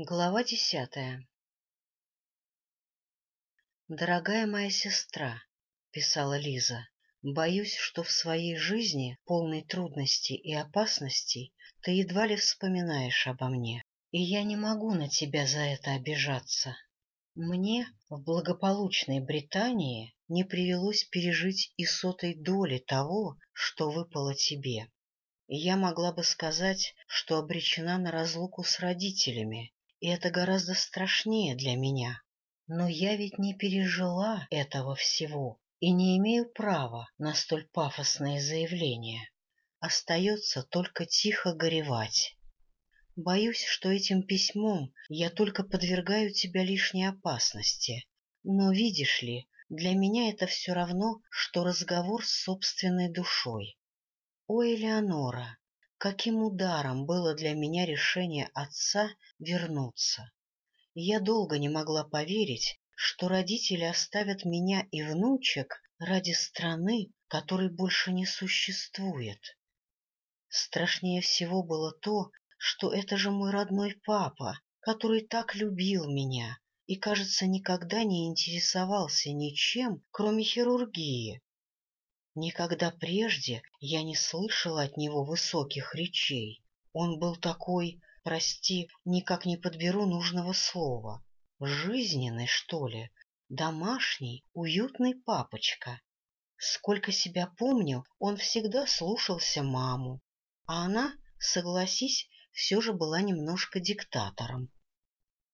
Глава десятая «Дорогая моя сестра», — писала Лиза, — «боюсь, что в своей жизни, полной трудностей и опасностей, ты едва ли вспоминаешь обо мне, и я не могу на тебя за это обижаться. Мне в благополучной Британии не привелось пережить и сотой доли того, что выпало тебе. Я могла бы сказать, что обречена на разлуку с родителями, и это гораздо страшнее для меня. Но я ведь не пережила этого всего и не имею права на столь пафосное заявление. Остается только тихо горевать. Боюсь, что этим письмом я только подвергаю тебя лишней опасности. Но, видишь ли, для меня это все равно, что разговор с собственной душой. О, Элеонора, Каким ударом было для меня решение отца вернуться. Я долго не могла поверить, что родители оставят меня и внучек ради страны, которой больше не существует. Страшнее всего было то, что это же мой родной папа, который так любил меня и, кажется, никогда не интересовался ничем, кроме хирургии. Никогда прежде я не слышала от него высоких речей. Он был такой, прости, никак не подберу нужного слова, жизненный, что ли, домашний, уютный папочка. Сколько себя помню, он всегда слушался маму, а она, согласись, все же была немножко диктатором.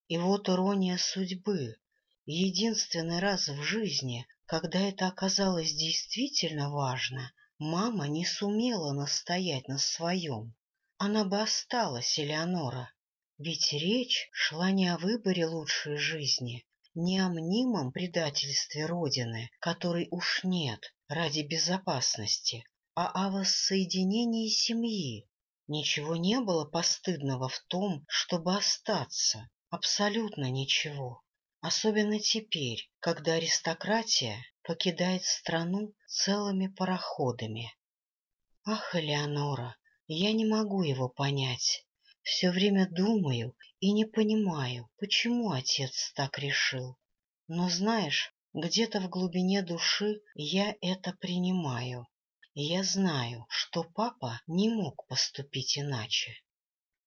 И вот ирония судьбы. Единственный раз в жизни, когда это оказалось действительно важно, мама не сумела настоять на своем. Она бы осталась, Элеонора, ведь речь шла не о выборе лучшей жизни, не о мнимом предательстве Родины, которой уж нет ради безопасности, а о воссоединении семьи. Ничего не было постыдного в том, чтобы остаться, абсолютно ничего. Особенно теперь, когда аристократия покидает страну целыми пароходами. Ах, Элеонора, я не могу его понять. Все время думаю и не понимаю, почему отец так решил. Но знаешь, где-то в глубине души я это принимаю. Я знаю, что папа не мог поступить иначе.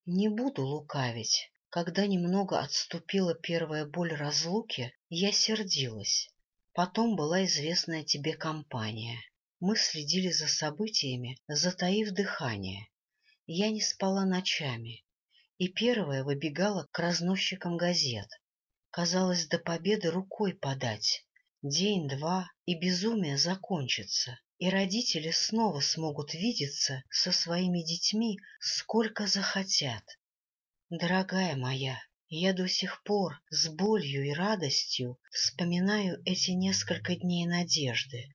Не буду лукавить. Когда немного отступила первая боль разлуки, я сердилась. Потом была известная тебе компания. Мы следили за событиями, затаив дыхание. Я не спала ночами, и первая выбегала к разносчикам газет. Казалось, до победы рукой подать. День-два, и безумие закончится, и родители снова смогут видеться со своими детьми сколько захотят. Дорогая моя, я до сих пор с болью и радостью вспоминаю эти несколько дней надежды.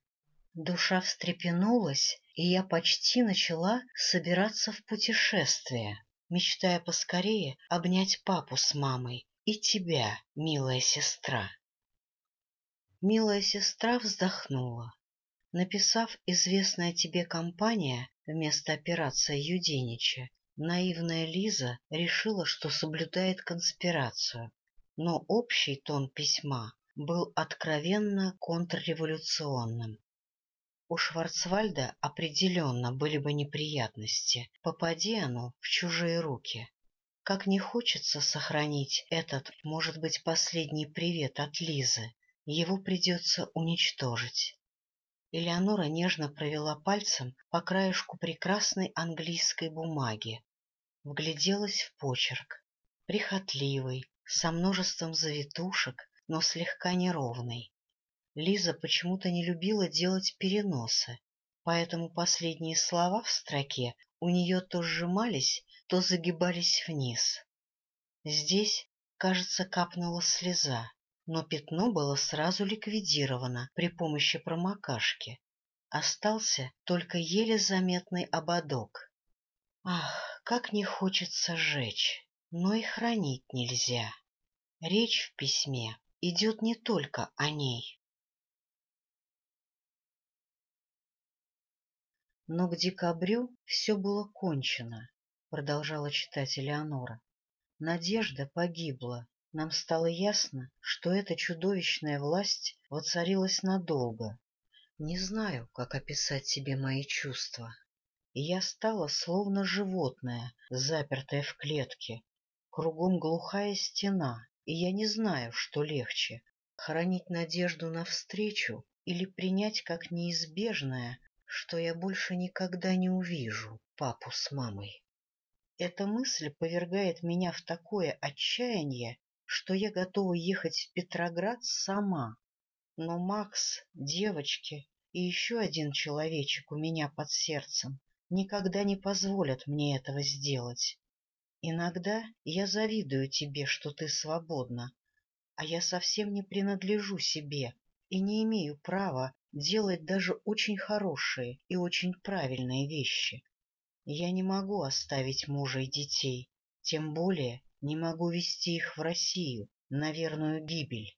Душа встрепенулась, и я почти начала собираться в путешествие, мечтая поскорее обнять папу с мамой и тебя, милая сестра. Милая сестра вздохнула. Написав известная тебе компания вместо операции Юденича, Наивная Лиза решила, что соблюдает конспирацию, но общий тон письма был откровенно контрреволюционным. У Шварцвальда определенно были бы неприятности, попади оно в чужие руки. Как не хочется сохранить этот, может быть, последний привет от Лизы, его придется уничтожить. Элеонора нежно провела пальцем по краешку прекрасной английской бумаги. Вгляделась в почерк. Прихотливый, со множеством завитушек, но слегка неровный. Лиза почему-то не любила делать переносы, поэтому последние слова в строке у нее то сжимались, то загибались вниз. Здесь, кажется, капнула слеза но пятно было сразу ликвидировано при помощи промокашки. Остался только еле заметный ободок. Ах, как не хочется сжечь, но и хранить нельзя. Речь в письме идет не только о ней. Но к декабрю все было кончено, продолжала читать Элеонора. Надежда погибла. Нам стало ясно, что эта чудовищная власть воцарилась надолго. Не знаю, как описать себе мои чувства. Я стала словно животное, запертое в клетке. Кругом глухая стена, и я не знаю, что легче — хранить надежду навстречу или принять как неизбежное, что я больше никогда не увижу папу с мамой. Эта мысль повергает меня в такое отчаяние, что я готова ехать в Петроград сама. Но Макс, девочки и еще один человечек у меня под сердцем никогда не позволят мне этого сделать. Иногда я завидую тебе, что ты свободна, а я совсем не принадлежу себе и не имею права делать даже очень хорошие и очень правильные вещи. Я не могу оставить мужа и детей, тем более не могу вести их в Россию на верную гибель.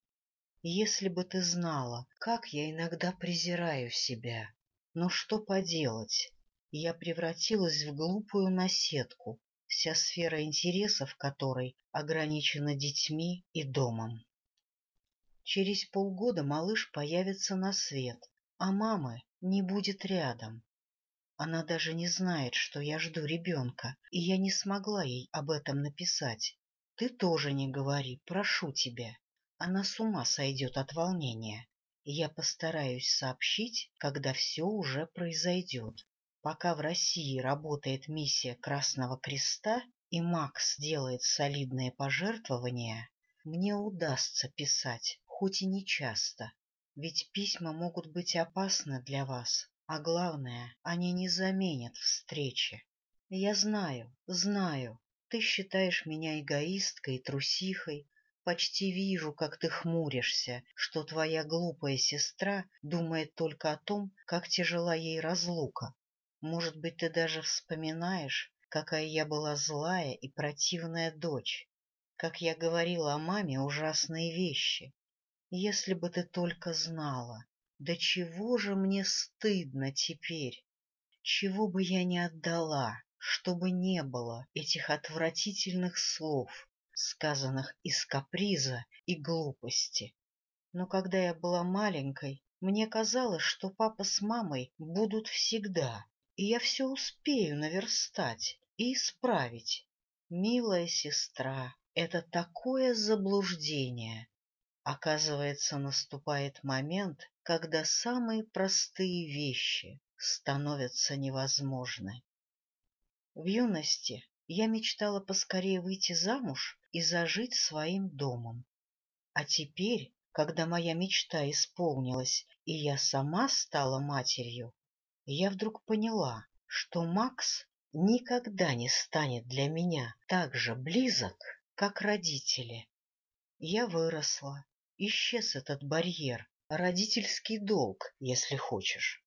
Если бы ты знала, как я иногда презираю себя. Но что поделать? Я превратилась в глупую наседку, вся сфера интересов которой ограничена детьми и домом. Через полгода малыш появится на свет, а мамы не будет рядом. Она даже не знает, что я жду ребенка, и я не смогла ей об этом написать. Ты тоже не говори, прошу тебя. Она с ума сойдет от волнения. Я постараюсь сообщить, когда все уже произойдет. Пока в России работает миссия Красного Креста и Макс делает солидные пожертвования, мне удастся писать хоть и не часто, ведь письма могут быть опасны для вас, а главное, они не заменят встречи. Я знаю, знаю, ты считаешь меня эгоисткой и трусихой, почти вижу, как ты хмуришься, что твоя глупая сестра думает только о том, как тяжела ей разлука. Может быть, ты даже вспоминаешь, какая я была злая и противная дочь, как я говорила о маме ужасные вещи, если бы ты только знала, до чего же мне стыдно теперь, чего бы я не отдала, чтобы не было этих отвратительных слов, сказанных из каприза и глупости. Но когда я была маленькой, мне казалось, что папа с мамой будут всегда, и я все успею наверстать и исправить. Милая сестра, это такое заблуждение. Оказывается, наступает момент, когда самые простые вещи становятся невозможны. В юности я мечтала поскорее выйти замуж и зажить своим домом. А теперь, когда моя мечта исполнилась, и я сама стала матерью, я вдруг поняла, что Макс никогда не станет для меня так же близок, как родители. Я выросла, Исчез этот барьер, родительский долг, если хочешь.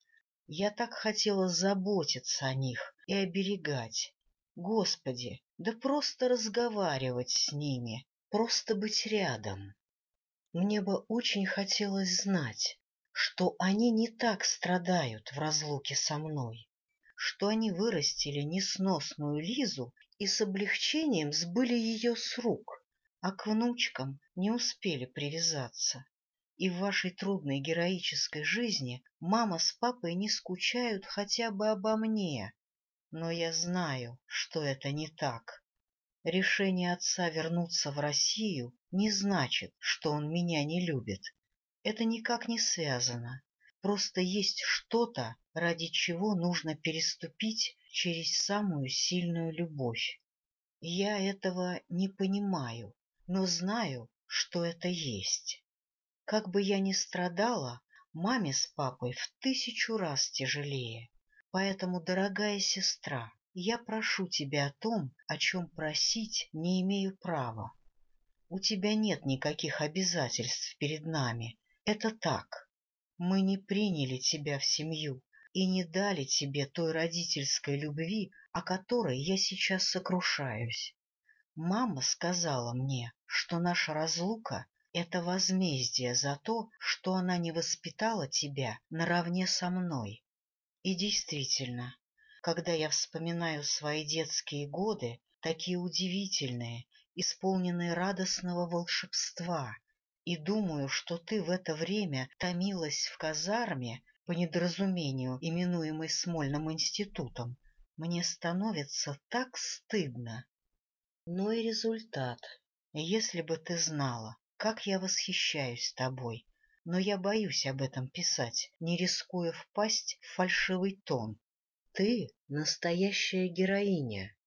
Я так хотела заботиться о них и оберегать. Господи, да просто разговаривать с ними, просто быть рядом. Мне бы очень хотелось знать, что они не так страдают в разлуке со мной, что они вырастили несносную Лизу и с облегчением сбыли ее с рук, а к внучкам не успели привязаться. И в вашей трудной героической жизни мама с папой не скучают хотя бы обо мне. Но я знаю, что это не так. Решение отца вернуться в Россию не значит, что он меня не любит. Это никак не связано. Просто есть что-то, ради чего нужно переступить через самую сильную любовь. Я этого не понимаю, но знаю, что это есть. Как бы я ни страдала, маме с папой в тысячу раз тяжелее. Поэтому, дорогая сестра, я прошу тебя о том, о чем просить не имею права. У тебя нет никаких обязательств перед нами. Это так. Мы не приняли тебя в семью и не дали тебе той родительской любви, о которой я сейчас сокрушаюсь. Мама сказала мне, что наша разлука — это возмездие за то, что она не воспитала тебя наравне со мной. И действительно, когда я вспоминаю свои детские годы, такие удивительные исполненный радостного волшебства, и думаю, что ты в это время томилась в казарме, по недоразумению именуемой Смольным институтом, мне становится так стыдно. Но и результат. Если бы ты знала, как я восхищаюсь тобой, но я боюсь об этом писать, не рискуя впасть в фальшивый тон. Ты — настоящая героиня.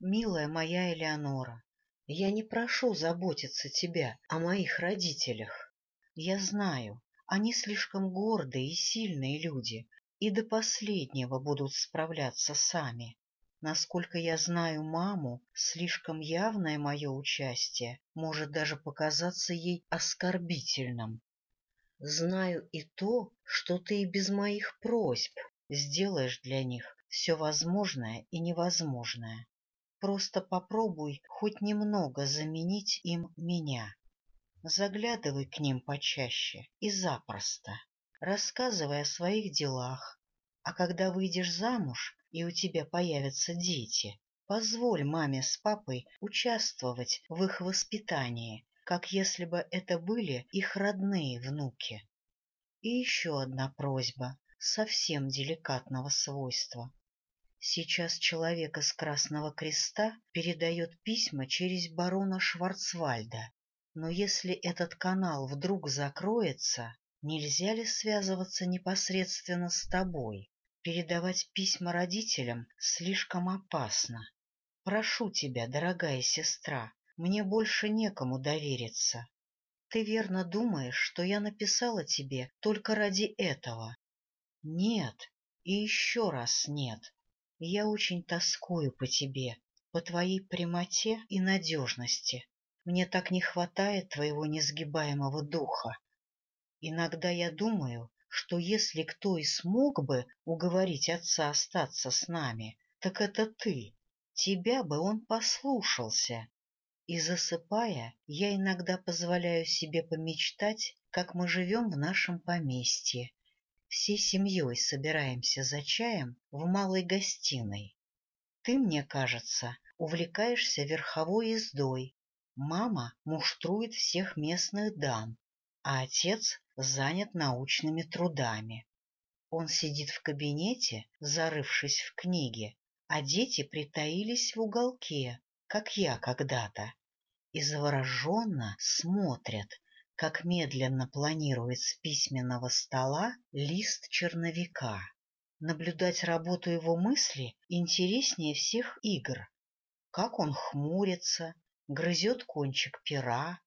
Милая моя Элеонора, я не прошу заботиться тебя о моих родителях. Я знаю, они слишком гордые и сильные люди, и до последнего будут справляться сами. Насколько я знаю маму, слишком явное мое участие может даже показаться ей оскорбительным. Знаю и то, что ты и без моих просьб сделаешь для них все возможное и невозможное. Просто попробуй хоть немного заменить им меня. Заглядывай к ним почаще и запросто, рассказывай о своих делах. А когда выйдешь замуж и у тебя появятся дети, позволь маме с папой участвовать в их воспитании, как если бы это были их родные внуки. И еще одна просьба, совсем деликатного свойства. Сейчас человек из Красного Креста передает письма через барона Шварцвальда. Но если этот канал вдруг закроется, нельзя ли связываться непосредственно с тобой? Передавать письма родителям слишком опасно. Прошу тебя, дорогая сестра, мне больше некому довериться. Ты верно думаешь, что я написала тебе только ради этого? Нет, и еще раз нет. Я очень тоскую по тебе, по твоей прямоте и надежности. Мне так не хватает твоего несгибаемого духа. Иногда я думаю, что если кто и смог бы уговорить отца остаться с нами, так это ты. Тебя бы он послушался. И засыпая, я иногда позволяю себе помечтать, как мы живем в нашем поместье, всей семьей собираемся за чаем в малой гостиной. Ты, мне кажется, увлекаешься верховой ездой. Мама муштрует всех местных дам, а отец занят научными трудами. Он сидит в кабинете, зарывшись в книге, а дети притаились в уголке, как я когда-то, и завороженно смотрят, как медленно планирует с письменного стола лист черновика. Наблюдать работу его мысли интереснее всех игр. Как он хмурится, грызет кончик пера,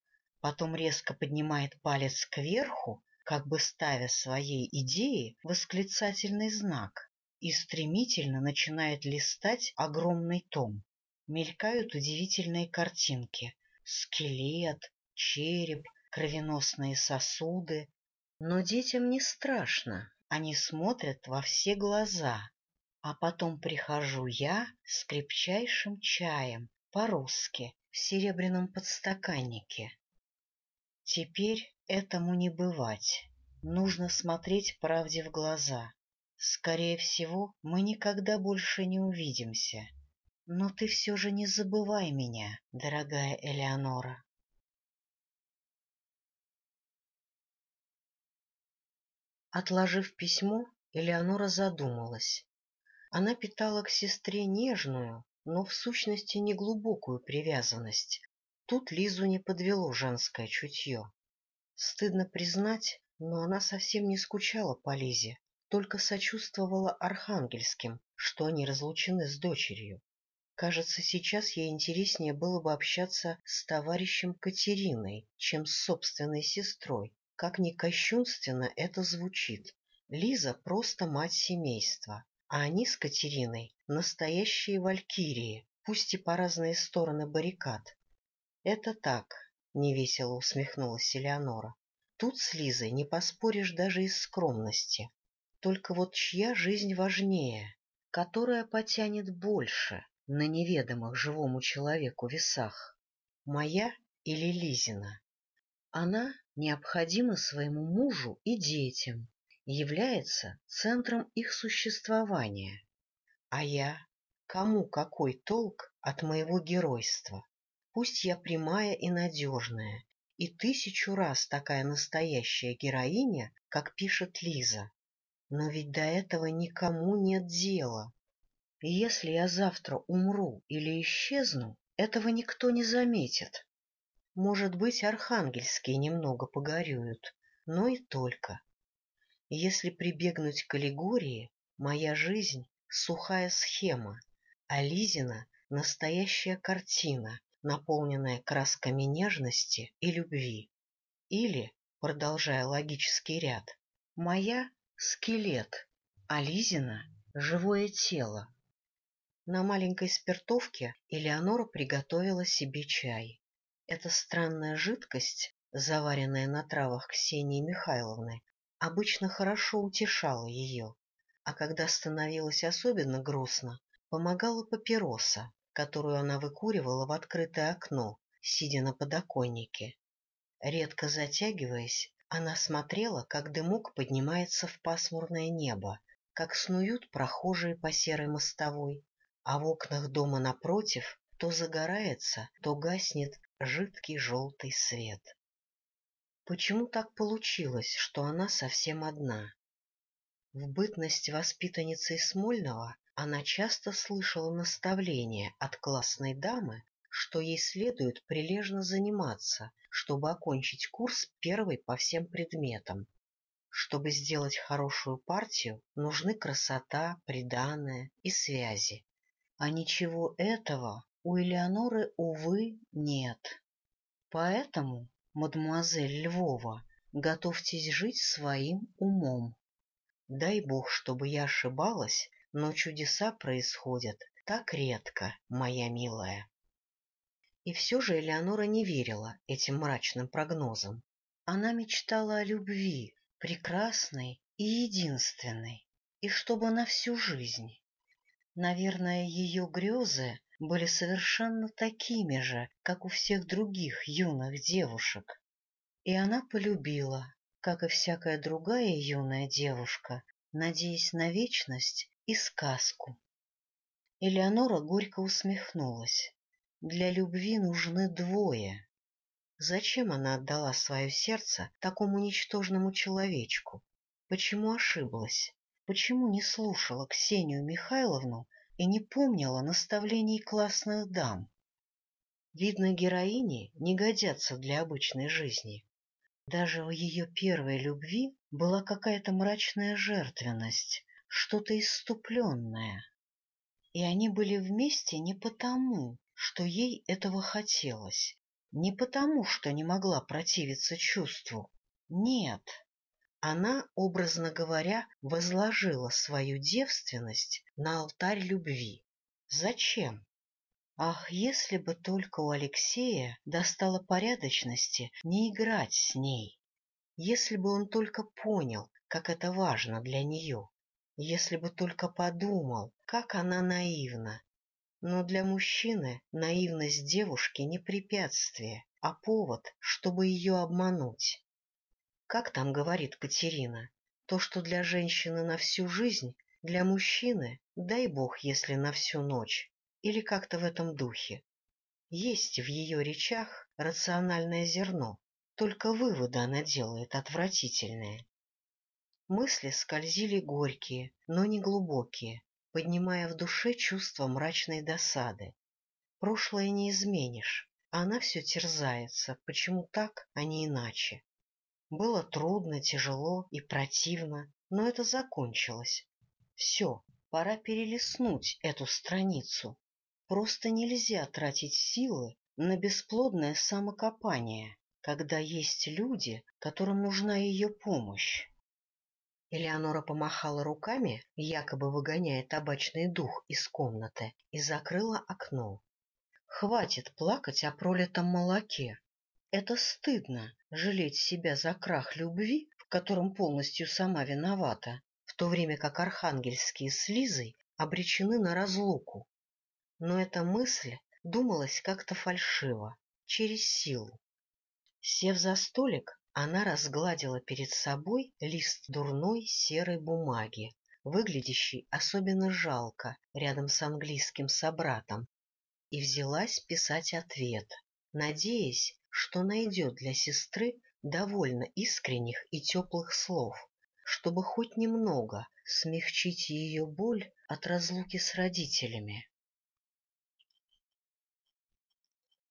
потом резко поднимает палец кверху, как бы ставя своей идее восклицательный знак, и стремительно начинает листать огромный том. Мелькают удивительные картинки — скелет, череп, кровеносные сосуды. Но детям не страшно, они смотрят во все глаза. А потом прихожу я с крепчайшим чаем, по-русски, в серебряном подстаканнике. Теперь этому не бывать. Нужно смотреть правде в глаза. Скорее всего, мы никогда больше не увидимся. Но ты все же не забывай меня, дорогая Элеонора. Отложив письмо, Элеонора задумалась. Она питала к сестре нежную, но в сущности неглубокую привязанность. Тут Лизу не подвело женское чутье. Стыдно признать, но она совсем не скучала по Лизе, только сочувствовала архангельским, что они разлучены с дочерью. Кажется, сейчас ей интереснее было бы общаться с товарищем Катериной, чем с собственной сестрой, как ни кощунственно это звучит, Лиза просто мать семейства, а они с Катериной настоящие валькирии, пусть и по разные стороны баррикад. Это так, — невесело усмехнулась Элеонора. Тут с Лизой не поспоришь даже из скромности. Только вот чья жизнь важнее, которая потянет больше на неведомых живому человеку весах? Моя или Лизина? Она необходима своему мужу и детям, является центром их существования. А я? Кому какой толк от моего геройства? Пусть я прямая и надежная, и тысячу раз такая настоящая героиня, как пишет Лиза. Но ведь до этого никому нет дела. И если я завтра умру или исчезну, этого никто не заметит. Может быть, архангельские немного погорюют, но и только. Если прибегнуть к аллегории, моя жизнь — сухая схема, а Лизина — настоящая картина, наполненная красками нежности и любви. Или, продолжая логический ряд, моя — скелет, а Лизина — живое тело. На маленькой спиртовке Элеонора приготовила себе чай. Эта странная жидкость, заваренная на травах Ксении Михайловны, обычно хорошо утешала ее, а когда становилось особенно грустно, помогала папироса, которую она выкуривала в открытое окно, сидя на подоконнике. Редко затягиваясь, она смотрела, как дымок поднимается в пасмурное небо, как снуют прохожие по серой мостовой, а в окнах дома напротив то загорается, то гаснет жидкий желтый свет. Почему так получилось, что она совсем одна? В бытность воспитанницей Смольного она часто слышала наставления от классной дамы, что ей следует прилежно заниматься, чтобы окончить курс первый по всем предметам. Чтобы сделать хорошую партию, нужны красота, приданое и связи. А ничего этого у Элеоноры, увы, нет. Поэтому, мадемуазель Львова, готовьтесь жить своим умом. Дай бог, чтобы я ошибалась но чудеса происходят так редко, моя милая. И все же Элеонора не верила этим мрачным прогнозам. Она мечтала о любви, прекрасной и единственной, и чтобы на всю жизнь. Наверное, ее грезы были совершенно такими же, как у всех других юных девушек. И она полюбила, как и всякая другая юная девушка, надеясь на вечность и сказку. Элеонора горько усмехнулась. Для любви нужны двое. Зачем она отдала свое сердце такому ничтожному человечку? Почему ошиблась? Почему не слушала Ксению Михайловну и не помнила наставлений классных дам? Видно, героини не годятся для обычной жизни. Даже в ее первой любви была какая-то мрачная жертвенность, что-то иступленное. И они были вместе не потому, что ей этого хотелось, не потому, что не могла противиться чувству. Нет, она, образно говоря, возложила свою девственность на алтарь любви. Зачем? Ах, если бы только у Алексея достало порядочности не играть с ней, если бы он только понял, как это важно для нее. Если бы только подумал, как она наивна. Но для мужчины наивность девушки не препятствие, а повод, чтобы ее обмануть. Как там говорит Катерина, то, что для женщины на всю жизнь, для мужчины, дай бог, если на всю ночь, или как-то в этом духе. Есть в ее речах рациональное зерно, только выводы она делает отвратительные. Мысли скользили горькие, но не глубокие, поднимая в душе чувство мрачной досады. Прошлое не изменишь, а она все терзается, почему так, а не иначе. Было трудно, тяжело и противно, но это закончилось. Все, пора перелистнуть эту страницу. Просто нельзя тратить силы на бесплодное самокопание, когда есть люди, которым нужна ее помощь. Элеонора помахала руками, якобы выгоняя табачный дух из комнаты, и закрыла окно. Хватит плакать о пролитом молоке. Это стыдно — жалеть себя за крах любви, в котором полностью сама виновата, в то время как архангельские с обречены на разлуку. Но эта мысль думалась как-то фальшиво, через силу. Сев за столик, она разгладила перед собой лист дурной серой бумаги, выглядящий особенно жалко рядом с английским собратом, и взялась писать ответ, надеясь, что найдет для сестры довольно искренних и теплых слов, чтобы хоть немного смягчить ее боль от разлуки с родителями.